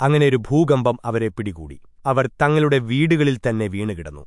അങ്ങനെ ഒരു ഭൂകമ്പം അവരെ പിടികൂടി. അവർ തങ്ങളുടെ വീടുകളിൽ തന്നെ വീണുകിടന്നു